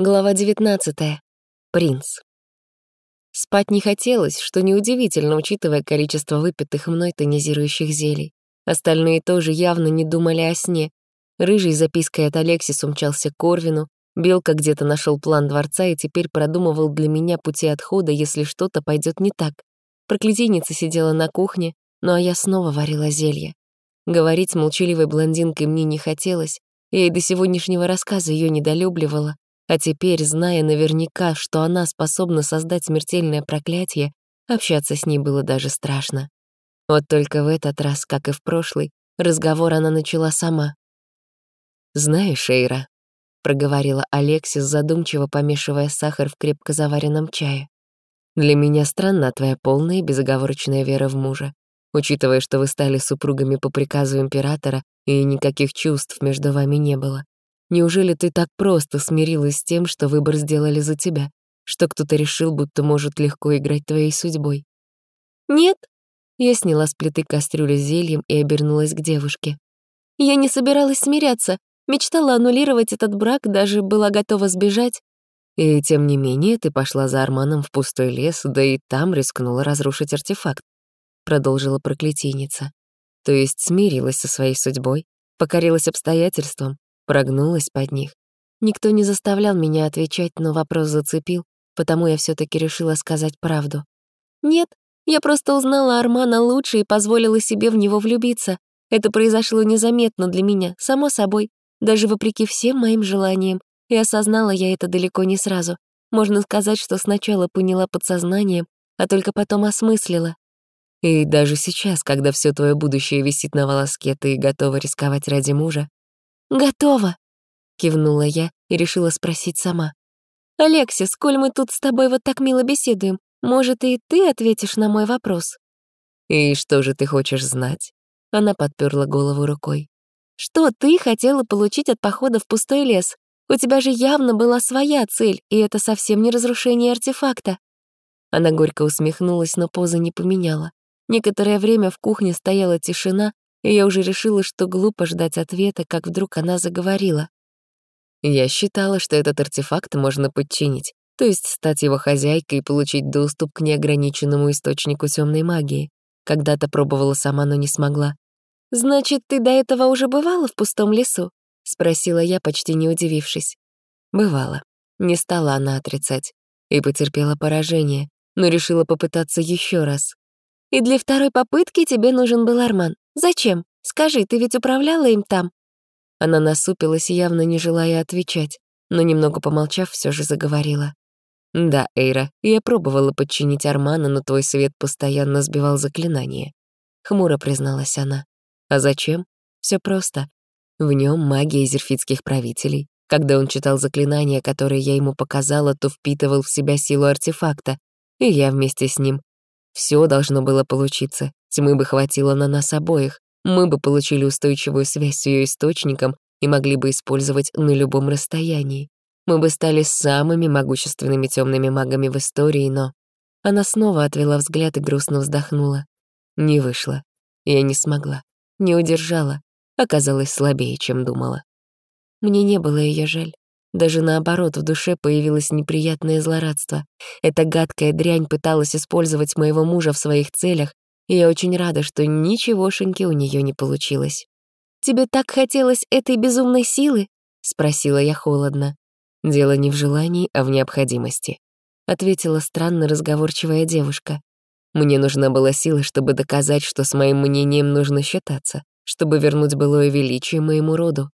Глава 19. Принц. Спать не хотелось, что неудивительно, учитывая количество выпитых мной тонизирующих зелий. Остальные тоже явно не думали о сне. Рыжий запиской от Алексис умчался к Корвину, Белка где-то нашел план дворца и теперь продумывал для меня пути отхода, если что-то пойдет не так. Проклятийница сидела на кухне, ну а я снова варила зелье. Говорить с молчаливой блондинкой мне не хотелось, я и до сегодняшнего рассказа ее недолюбливала, а теперь, зная наверняка, что она способна создать смертельное проклятие, общаться с ней было даже страшно. Вот только в этот раз, как и в прошлый, разговор она начала сама. «Знаешь, Эйра», — проговорила Алексис, задумчиво помешивая сахар в крепко заваренном чае, «для меня странна твоя полная и безоговорочная вера в мужа. Учитывая, что вы стали супругами по приказу императора, и никаких чувств между вами не было. Неужели ты так просто смирилась с тем, что выбор сделали за тебя? Что кто-то решил, будто может легко играть твоей судьбой? Нет. Я сняла с плиты кастрюлю с зельем и обернулась к девушке. Я не собиралась смиряться. Мечтала аннулировать этот брак, даже была готова сбежать. И тем не менее ты пошла за Арманом в пустой лес, да и там рискнула разрушить артефакт. Продолжила проклятийница. То есть смирилась со своей судьбой, покорилась обстоятельствам, Прогнулась под них. Никто не заставлял меня отвечать, но вопрос зацепил, потому я все таки решила сказать правду. «Нет, я просто узнала Армана лучше и позволила себе в него влюбиться. Это произошло незаметно для меня, само собой, даже вопреки всем моим желаниям, и осознала я это далеко не сразу. Можно сказать, что сначала поняла подсознанием, а только потом осмыслила. И даже сейчас, когда все твое будущее висит на волоске, ты готова рисковать ради мужа? «Готово», — кивнула я и решила спросить сама. «Алексис, сколь мы тут с тобой вот так мило беседуем, может, и ты ответишь на мой вопрос?» «И что же ты хочешь знать?» Она подперла голову рукой. «Что ты хотела получить от похода в пустой лес? У тебя же явно была своя цель, и это совсем не разрушение артефакта». Она горько усмехнулась, но поза не поменяла. Некоторое время в кухне стояла тишина, и я уже решила, что глупо ждать ответа, как вдруг она заговорила. Я считала, что этот артефакт можно подчинить, то есть стать его хозяйкой и получить доступ к неограниченному источнику темной магии. Когда-то пробовала сама, но не смогла. «Значит, ты до этого уже бывала в пустом лесу?» — спросила я, почти не удивившись. Бывала. Не стала она отрицать. И потерпела поражение, но решила попытаться еще раз. «И для второй попытки тебе нужен был Арман. Зачем? Скажи, ты ведь управляла им там?» Она насупилась, явно не желая отвечать, но немного помолчав, все же заговорила. «Да, Эйра, я пробовала подчинить Армана, но твой свет постоянно сбивал заклинание», — хмуро призналась она. «А зачем? Все просто. В нем магия зерфитских правителей. Когда он читал заклинания, которые я ему показала, то впитывал в себя силу артефакта, и я вместе с ним. Все должно было получиться. Тьмы бы хватило на нас обоих. Мы бы получили устойчивую связь с ее источником и могли бы использовать на любом расстоянии. Мы бы стали самыми могущественными темными магами в истории, но... Она снова отвела взгляд и грустно вздохнула. Не вышло. Я не смогла. Не удержала. Оказалась слабее, чем думала. Мне не было ее жаль. Даже наоборот, в душе появилось неприятное злорадство. Эта гадкая дрянь пыталась использовать моего мужа в своих целях, и я очень рада, что ничегошеньки у нее не получилось. «Тебе так хотелось этой безумной силы?» — спросила я холодно. «Дело не в желании, а в необходимости», — ответила странно разговорчивая девушка. «Мне нужна была сила, чтобы доказать, что с моим мнением нужно считаться, чтобы вернуть былое величие моему роду».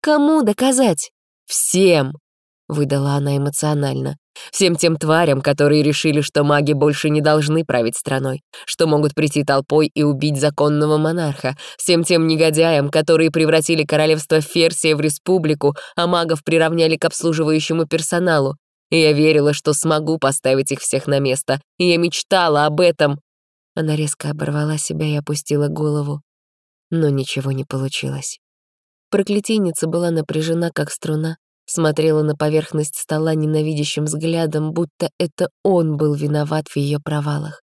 «Кому доказать?» «Всем!» — выдала она эмоционально. «Всем тем тварям, которые решили, что маги больше не должны править страной, что могут прийти толпой и убить законного монарха, всем тем негодяям, которые превратили королевство Ферсия в республику, а магов приравняли к обслуживающему персоналу. И я верила, что смогу поставить их всех на место, и я мечтала об этом». Она резко оборвала себя и опустила голову. Но ничего не получилось. Проклятийница была напряжена, как струна, смотрела на поверхность стола ненавидящим взглядом, будто это он был виноват в ее провалах.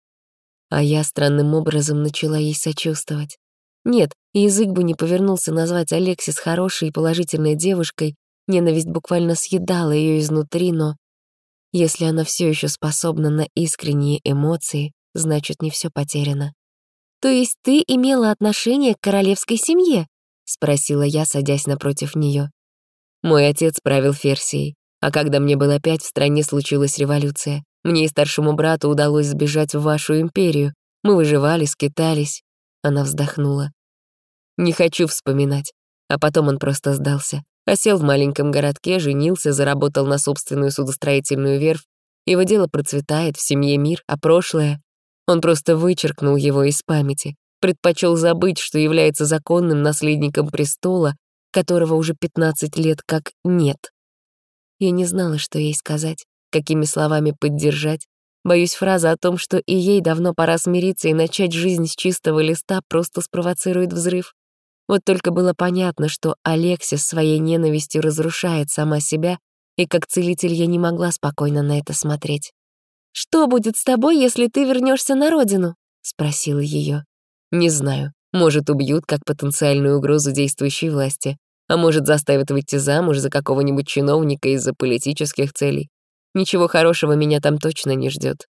А я странным образом начала ей сочувствовать. Нет, язык бы не повернулся назвать Алексис хорошей и положительной девушкой, Ненависть буквально съедала ее изнутри, но если она все еще способна на искренние эмоции, значит, не все потеряно. «То есть ты имела отношение к королевской семье?» — спросила я, садясь напротив нее. Мой отец правил Ферсией, а когда мне было пять, в стране случилась революция. Мне и старшему брату удалось сбежать в вашу империю. Мы выживали, скитались. Она вздохнула. Не хочу вспоминать. А потом он просто сдался. Осел в маленьком городке, женился, заработал на собственную судостроительную верфь. Его дело процветает, в семье мир, а прошлое... Он просто вычеркнул его из памяти, предпочел забыть, что является законным наследником престола, которого уже 15 лет как нет. Я не знала, что ей сказать, какими словами поддержать. Боюсь, фраза о том, что и ей давно пора смириться и начать жизнь с чистого листа, просто спровоцирует взрыв. Вот только было понятно, что Алексис своей ненавистью разрушает сама себя, и как целитель я не могла спокойно на это смотреть. «Что будет с тобой, если ты вернешься на родину?» — спросила ее. «Не знаю. Может, убьют как потенциальную угрозу действующей власти а может, заставят выйти замуж за какого-нибудь чиновника из-за политических целей. Ничего хорошего меня там точно не ждет.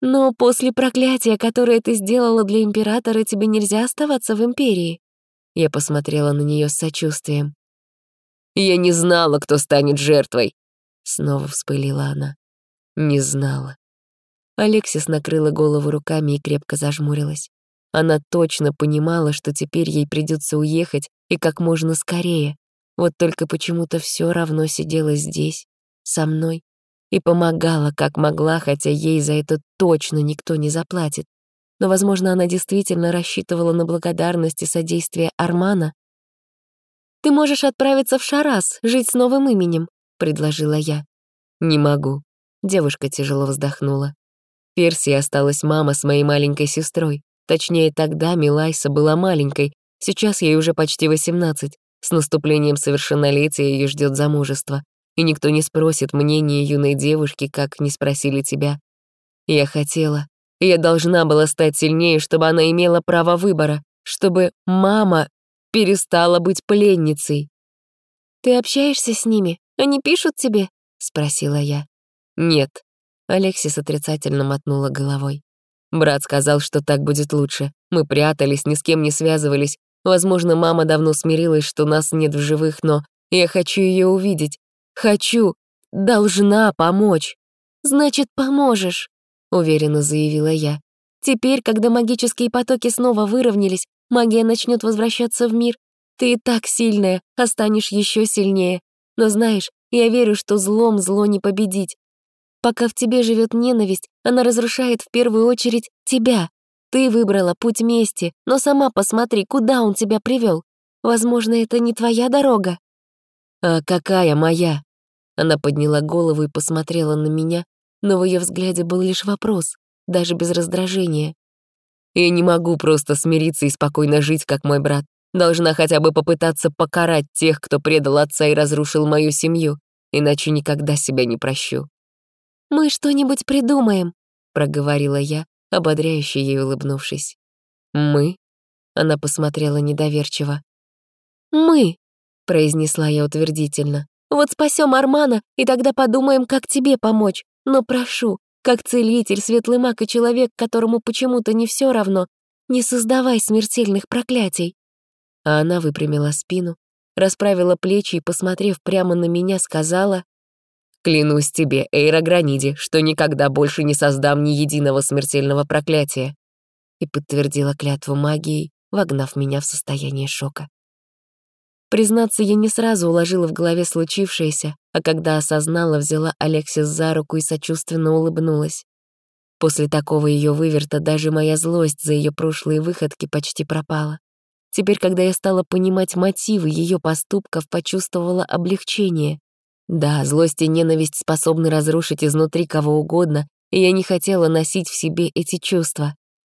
Но после проклятия, которое ты сделала для императора, тебе нельзя оставаться в империи. Я посмотрела на нее с сочувствием. «Я не знала, кто станет жертвой!» Снова вспылила она. Не знала. Алексис накрыла голову руками и крепко зажмурилась. Она точно понимала, что теперь ей придется уехать и как можно скорее. Вот только почему-то все равно сидела здесь, со мной, и помогала, как могла, хотя ей за это точно никто не заплатит. Но, возможно, она действительно рассчитывала на благодарность и содействие Армана. «Ты можешь отправиться в Шарас, жить с новым именем», — предложила я. «Не могу», — девушка тяжело вздохнула. Персии осталась мама с моей маленькой сестрой. Точнее, тогда Милайса была маленькой, сейчас ей уже почти 18. С наступлением совершеннолетия ее ждет замужество. И никто не спросит мнение юной девушки, как не спросили тебя. Я хотела. Я должна была стать сильнее, чтобы она имела право выбора, чтобы мама перестала быть пленницей. «Ты общаешься с ними? Они пишут тебе?» — спросила я. «Нет». Алексис отрицательно мотнула головой. Брат сказал, что так будет лучше. Мы прятались, ни с кем не связывались. Возможно, мама давно смирилась, что нас нет в живых, но я хочу ее увидеть. Хочу. Должна помочь. Значит, поможешь, уверенно заявила я. Теперь, когда магические потоки снова выровнялись, магия начнет возвращаться в мир. Ты и так сильная, а еще сильнее. Но знаешь, я верю, что злом зло не победить. Пока в тебе живет ненависть, она разрушает в первую очередь тебя. Ты выбрала путь мести, но сама посмотри, куда он тебя привел. Возможно, это не твоя дорога. А какая моя? Она подняла голову и посмотрела на меня, но в ее взгляде был лишь вопрос, даже без раздражения. Я не могу просто смириться и спокойно жить, как мой брат. Должна хотя бы попытаться покарать тех, кто предал отца и разрушил мою семью, иначе никогда себя не прощу. «Мы что-нибудь придумаем», — проговорила я, ободряюще ей улыбнувшись. «Мы?» — она посмотрела недоверчиво. «Мы», — произнесла я утвердительно. «Вот спасем Армана, и тогда подумаем, как тебе помочь. Но прошу, как целитель, светлый маг и человек, которому почему-то не все равно, не создавай смертельных проклятий». А она выпрямила спину, расправила плечи и, посмотрев прямо на меня, сказала, Клянусь тебе, Эйра Граниди, что никогда больше не создам ни единого смертельного проклятия. И подтвердила клятву магией, вогнав меня в состояние шока. Признаться, я не сразу уложила в голове случившееся, а когда осознала, взяла Алексис за руку и сочувственно улыбнулась. После такого ее выверта даже моя злость за ее прошлые выходки почти пропала. Теперь, когда я стала понимать мотивы ее поступков, почувствовала облегчение. Да, злость и ненависть способны разрушить изнутри кого угодно, и я не хотела носить в себе эти чувства.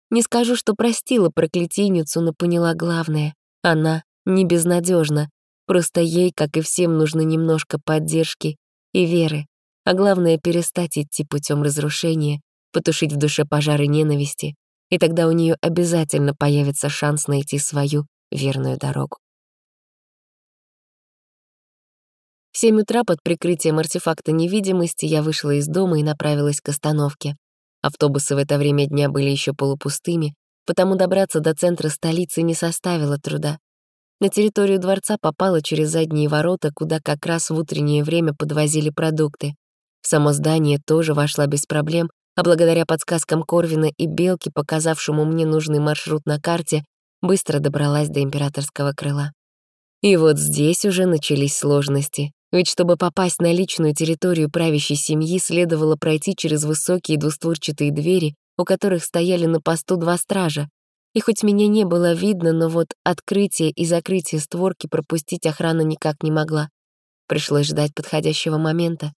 Не скажу, что простила проклятийницу, но поняла главное. Она не безнадежна. Просто ей, как и всем, нужно немножко поддержки и веры. А главное — перестать идти путем разрушения, потушить в душе пожары ненависти, и тогда у нее обязательно появится шанс найти свою верную дорогу. Семь утра под прикрытием артефакта невидимости я вышла из дома и направилась к остановке. Автобусы в это время дня были еще полупустыми, потому добраться до центра столицы не составило труда. На территорию дворца попала через задние ворота, куда как раз в утреннее время подвозили продукты. В само здание тоже вошла без проблем, а благодаря подсказкам Корвина и Белки, показавшему мне нужный маршрут на карте, быстро добралась до императорского крыла. И вот здесь уже начались сложности. Ведь чтобы попасть на личную территорию правящей семьи, следовало пройти через высокие двустворчатые двери, у которых стояли на посту два стража. И хоть меня не было видно, но вот открытие и закрытие створки пропустить охрана никак не могла. Пришлось ждать подходящего момента.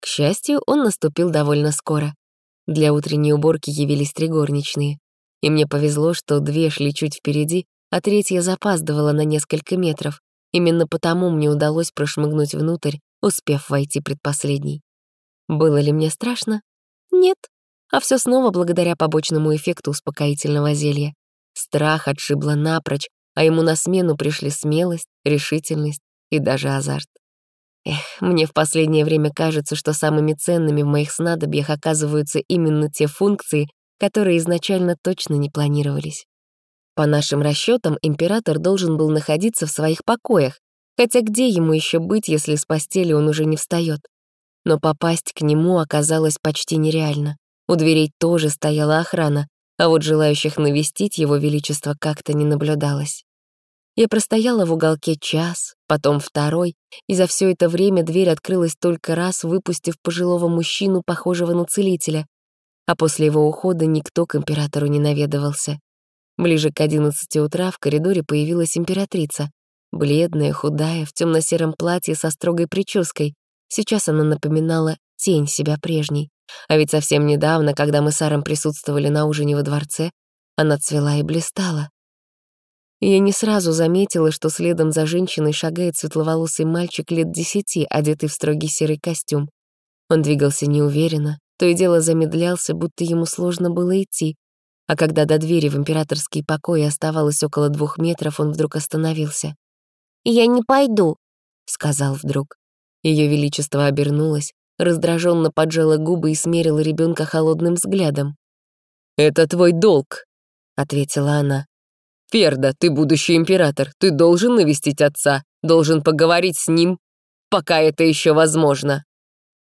К счастью, он наступил довольно скоро. Для утренней уборки явились три горничные. И мне повезло, что две шли чуть впереди, а третья запаздывала на несколько метров. Именно потому мне удалось прошмыгнуть внутрь, успев войти предпоследней. Было ли мне страшно? Нет. А все снова благодаря побочному эффекту успокоительного зелья. Страх отшибло напрочь, а ему на смену пришли смелость, решительность и даже азарт. Эх, мне в последнее время кажется, что самыми ценными в моих снадобьях оказываются именно те функции, которые изначально точно не планировались. По нашим расчетам, император должен был находиться в своих покоях, хотя где ему еще быть, если с постели он уже не встает? Но попасть к нему оказалось почти нереально. У дверей тоже стояла охрана, а вот желающих навестить его величество как-то не наблюдалось. Я простояла в уголке час, потом второй, и за все это время дверь открылась только раз, выпустив пожилого мужчину, похожего на целителя а после его ухода никто к императору не наведывался. Ближе к одиннадцати утра в коридоре появилась императрица. Бледная, худая, в темно сером платье со строгой прической. Сейчас она напоминала тень себя прежней. А ведь совсем недавно, когда мы с Аром присутствовали на ужине во дворце, она цвела и блистала. Я не сразу заметила, что следом за женщиной шагает светловолосый мальчик лет десяти, одетый в строгий серый костюм. Он двигался неуверенно, то и дело замедлялся, будто ему сложно было идти. А когда до двери в императорский покой оставалось около двух метров, он вдруг остановился. «Я не пойду», — сказал вдруг. Ее величество обернулось, раздраженно поджала губы и смерила ребенка холодным взглядом. «Это твой долг», — ответила она. «Ферда, ты будущий император, ты должен навестить отца, должен поговорить с ним, пока это еще возможно».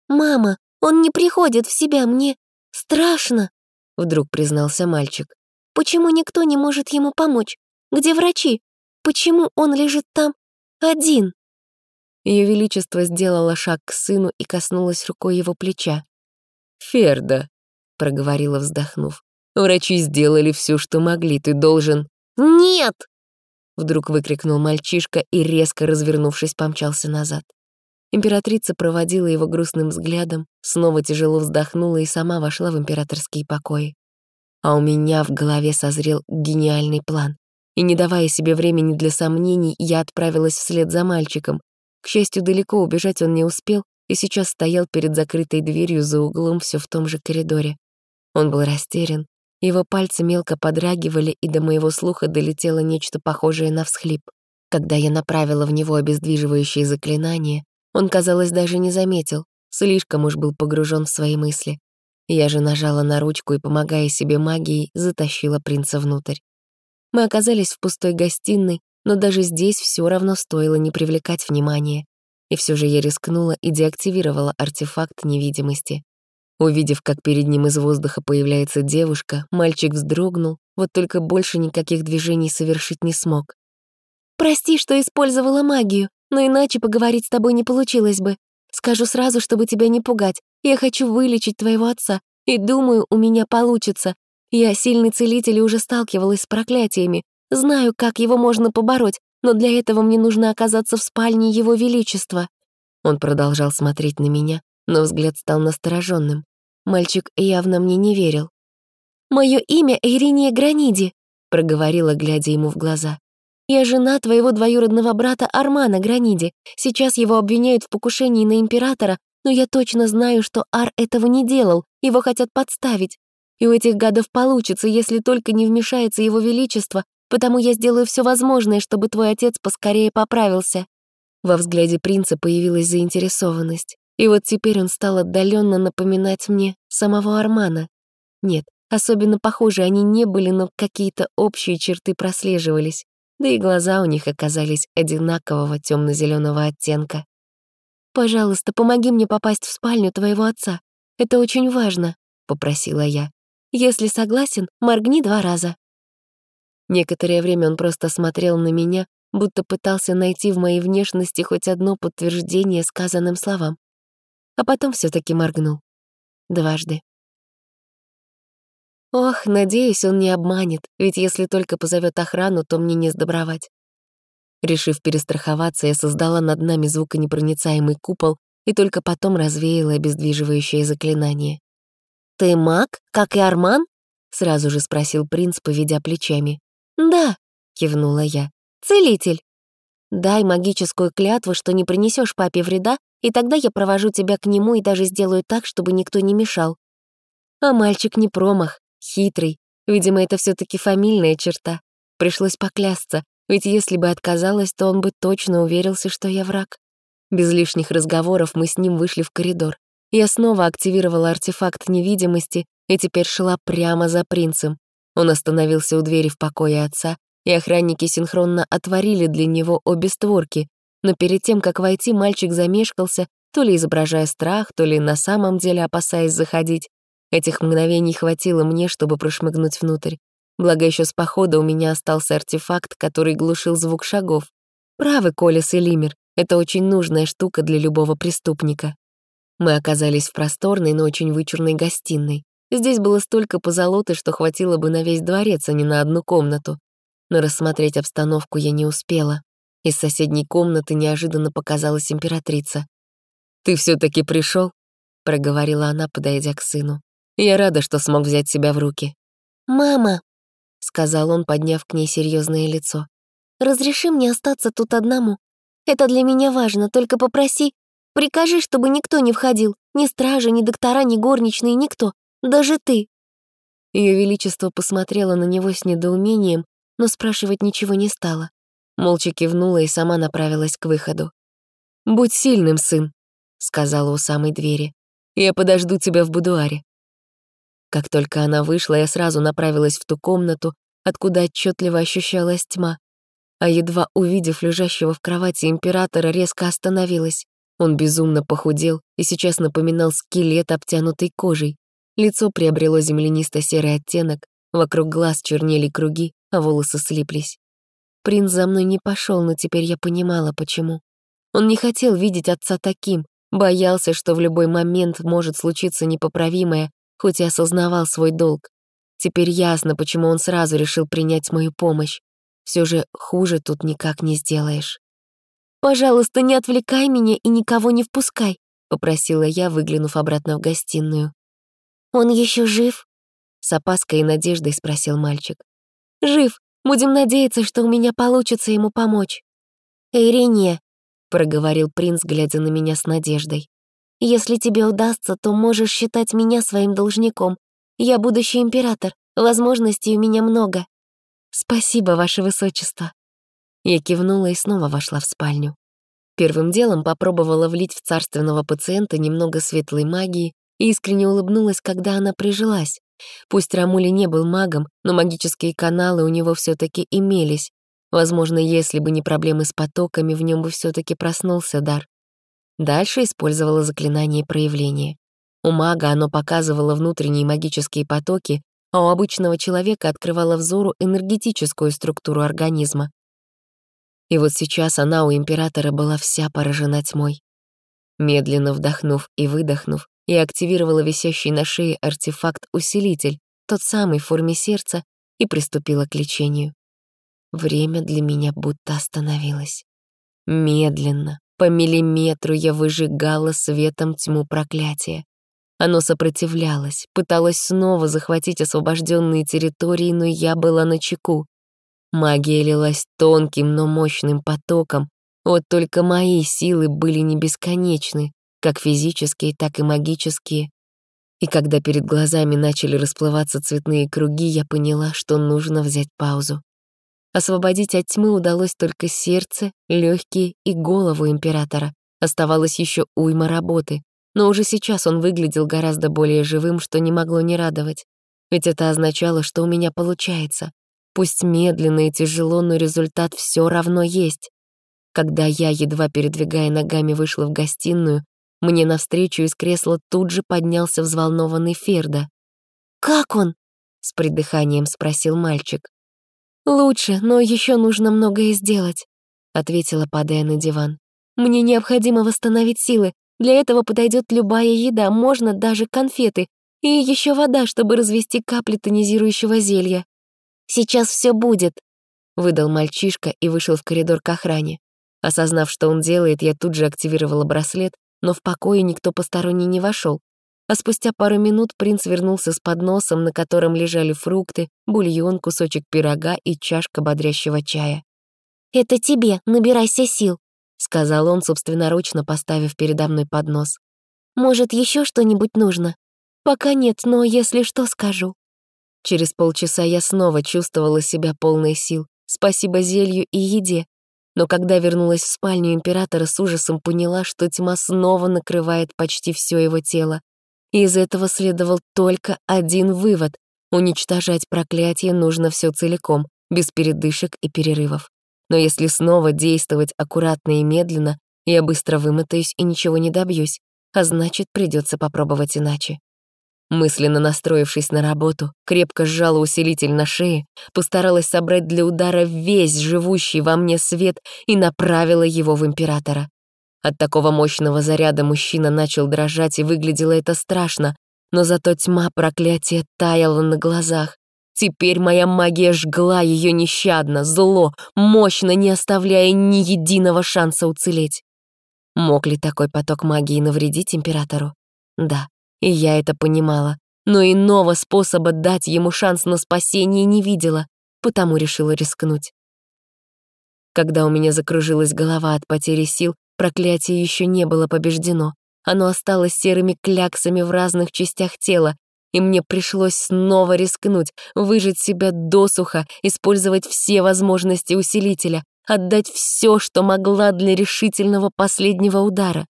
«Мама, он не приходит в себя, мне страшно», — вдруг признался мальчик. «Почему никто не может ему помочь? Где врачи? Почему он лежит там один?» Ее Величество сделала шаг к сыну и коснулась рукой его плеча. «Ферда», — проговорила, вздохнув, — «врачи сделали все, что могли, ты должен...» «Нет!» — вдруг выкрикнул мальчишка и, резко развернувшись, помчался назад. Императрица проводила его грустным взглядом, снова тяжело вздохнула и сама вошла в императорские покои. А у меня в голове созрел гениальный план. И не давая себе времени для сомнений, я отправилась вслед за мальчиком. К счастью, далеко убежать он не успел и сейчас стоял перед закрытой дверью за углом все в том же коридоре. Он был растерян, его пальцы мелко подрагивали, и до моего слуха долетело нечто похожее на всхлип. Когда я направила в него обездвиживающее заклинание, он, казалось, даже не заметил, слишком уж был погружен в свои мысли. Я же нажала на ручку и, помогая себе магией, затащила принца внутрь. Мы оказались в пустой гостиной, но даже здесь все равно стоило не привлекать внимания. И все же я рискнула и деактивировала артефакт невидимости. Увидев, как перед ним из воздуха появляется девушка, мальчик вздрогнул, вот только больше никаких движений совершить не смог. «Прости, что использовала магию», но иначе поговорить с тобой не получилось бы. Скажу сразу, чтобы тебя не пугать. Я хочу вылечить твоего отца, и думаю, у меня получится. Я сильный целитель и уже сталкивалась с проклятиями. Знаю, как его можно побороть, но для этого мне нужно оказаться в спальне его величества». Он продолжал смотреть на меня, но взгляд стал настороженным. Мальчик явно мне не верил. «Мое имя Ириния Граниди», — проговорила, глядя ему в глаза. Я жена твоего двоюродного брата Армана Граниди. Сейчас его обвиняют в покушении на императора, но я точно знаю, что Ар этого не делал, его хотят подставить. И у этих гадов получится, если только не вмешается его величество, потому я сделаю все возможное, чтобы твой отец поскорее поправился». Во взгляде принца появилась заинтересованность, и вот теперь он стал отдаленно напоминать мне самого Армана. Нет, особенно похожи они не были, но какие-то общие черты прослеживались, да и глаза у них оказались одинакового темно зеленого оттенка. «Пожалуйста, помоги мне попасть в спальню твоего отца. Это очень важно», — попросила я. «Если согласен, моргни два раза». Некоторое время он просто смотрел на меня, будто пытался найти в моей внешности хоть одно подтверждение сказанным словам. А потом все таки моргнул. Дважды. Ох, надеюсь, он не обманет, ведь если только позовет охрану, то мне не сдобровать. Решив перестраховаться, я создала над нами звуконепроницаемый купол и только потом развеяла обездвиживающее заклинание. «Ты маг, как и Арман?» — сразу же спросил принц, поведя плечами. «Да», — кивнула я. «Целитель». «Дай магическую клятву, что не принесешь папе вреда, и тогда я провожу тебя к нему и даже сделаю так, чтобы никто не мешал». А мальчик не промах, хитрый. Видимо, это все таки фамильная черта. Пришлось поклясться, ведь если бы отказалась, то он бы точно уверился, что я враг. Без лишних разговоров мы с ним вышли в коридор. Я снова активировала артефакт невидимости и теперь шла прямо за принцем. Он остановился у двери в покое отца, и охранники синхронно отворили для него обе створки, но перед тем, как войти, мальчик замешкался, то ли изображая страх, то ли на самом деле опасаясь заходить. Этих мгновений хватило мне, чтобы прошмыгнуть внутрь. Благо еще с похода у меня остался артефакт, который глушил звук шагов. Правы, Колес и Лимер, это очень нужная штука для любого преступника. Мы оказались в просторной, но очень вычурной гостиной. Здесь было столько позолоты, что хватило бы на весь дворец, а не на одну комнату. Но рассмотреть обстановку я не успела. Из соседней комнаты неожиданно показалась императрица. «Ты все таки пришел? проговорила она, подойдя к сыну. «Я рада, что смог взять себя в руки». «Мама», — сказал он, подняв к ней серьезное лицо, «разреши мне остаться тут одному. Это для меня важно, только попроси, прикажи, чтобы никто не входил, ни стражи, ни доктора, ни горничные, никто. Даже ты». Ее Величество посмотрела на него с недоумением, но спрашивать ничего не стала. Молча кивнула и сама направилась к выходу. «Будь сильным, сын», — сказала у самой двери. «Я подожду тебя в будуаре». Как только она вышла, я сразу направилась в ту комнату, откуда отчетливо ощущалась тьма. А едва увидев лежащего в кровати императора, резко остановилась. Он безумно похудел и сейчас напоминал скелет, обтянутый кожей. Лицо приобрело землянисто-серый оттенок, вокруг глаз чернели круги, а волосы слиплись. Принц за мной не пошел, но теперь я понимала, почему. Он не хотел видеть отца таким, боялся, что в любой момент может случиться непоправимое, хоть и осознавал свой долг. Теперь ясно, почему он сразу решил принять мою помощь. Все же хуже тут никак не сделаешь. «Пожалуйста, не отвлекай меня и никого не впускай», — попросила я, выглянув обратно в гостиную. «Он еще жив?» — с опаской и надеждой спросил мальчик. «Жив. Будем надеяться, что у меня получится ему помочь». «Ирине», — проговорил принц, глядя на меня с надеждой. «Если тебе удастся, то можешь считать меня своим должником. Я будущий император, возможностей у меня много». «Спасибо, ваше высочество». Я кивнула и снова вошла в спальню. Первым делом попробовала влить в царственного пациента немного светлой магии и искренне улыбнулась, когда она прижилась. Пусть Рамули не был магом, но магические каналы у него все таки имелись. Возможно, если бы не проблемы с потоками, в нем бы все таки проснулся дар. Дальше использовала заклинание проявления. У мага оно показывало внутренние магические потоки, а у обычного человека открывало взору энергетическую структуру организма. И вот сейчас она у императора была вся поражена тьмой. Медленно вдохнув и выдохнув, я активировала висящий на шее артефакт-усилитель, тот самый в форме сердца, и приступила к лечению. Время для меня будто остановилось. Медленно, по миллиметру я выжигала светом тьму проклятия. Оно сопротивлялось, пыталось снова захватить освобожденные территории, но я была на чеку. Магия лилась тонким, но мощным потоком, вот только мои силы были не бесконечны, как физические, так и магические. И когда перед глазами начали расплываться цветные круги, я поняла, что нужно взять паузу. Освободить от тьмы удалось только сердце, легкие и голову императора. Оставалось еще уйма работы, но уже сейчас он выглядел гораздо более живым, что не могло не радовать. Ведь это означало, что у меня получается. Пусть медленно и тяжело, но результат все равно есть. Когда я, едва передвигая ногами, вышла в гостиную, мне навстречу из кресла тут же поднялся взволнованный Ферда. «Как он?» — с придыханием спросил мальчик. «Лучше, но еще нужно многое сделать», — ответила, падая на диван. «Мне необходимо восстановить силы. Для этого подойдет любая еда, можно даже конфеты. И еще вода, чтобы развести капли тонизирующего зелья. «Сейчас все будет», — выдал мальчишка и вышел в коридор к охране. Осознав, что он делает, я тут же активировала браслет, но в покое никто посторонний не вошел. А спустя пару минут принц вернулся с подносом, на котором лежали фрукты, бульон, кусочек пирога и чашка бодрящего чая. «Это тебе, набирайся сил», — сказал он, собственноручно поставив передо мной поднос. «Может, еще что-нибудь нужно?» «Пока нет, но если что, скажу». Через полчаса я снова чувствовала себя полной сил, спасибо зелью и еде. Но когда вернулась в спальню императора, с ужасом поняла, что тьма снова накрывает почти все его тело. Из этого следовал только один вывод — уничтожать проклятие нужно все целиком, без передышек и перерывов. Но если снова действовать аккуратно и медленно, я быстро вымотаюсь и ничего не добьюсь, а значит, придется попробовать иначе. Мысленно настроившись на работу, крепко сжала усилитель на шее, постаралась собрать для удара весь живущий во мне свет и направила его в императора. От такого мощного заряда мужчина начал дрожать, и выглядело это страшно, но зато тьма проклятия таяла на глазах. Теперь моя магия жгла ее нещадно, зло, мощно, не оставляя ни единого шанса уцелеть. Мог ли такой поток магии навредить императору? Да, и я это понимала, но иного способа дать ему шанс на спасение не видела, потому решила рискнуть. Когда у меня закружилась голова от потери сил, проклятие еще не было побеждено. Оно осталось серыми кляксами в разных частях тела, и мне пришлось снова рискнуть, выжать себя досуха, использовать все возможности усилителя, отдать все, что могла для решительного последнего удара.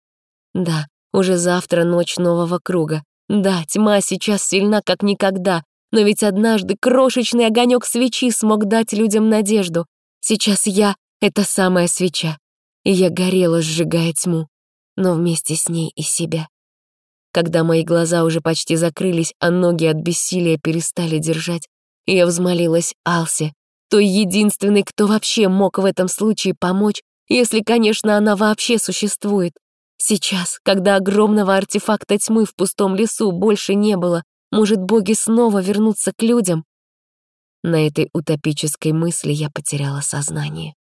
Да, уже завтра ночь нового круга. Да, тьма сейчас сильна, как никогда, но ведь однажды крошечный огонек свечи смог дать людям надежду. Сейчас я — это самая свеча, и я горела, сжигая тьму, но вместе с ней и себя. Когда мои глаза уже почти закрылись, а ноги от бессилия перестали держать, я взмолилась Алсе, той единственной, кто вообще мог в этом случае помочь, если, конечно, она вообще существует. Сейчас, когда огромного артефакта тьмы в пустом лесу больше не было, может, боги снова вернутся к людям? На этой утопической мысли я потеряла сознание.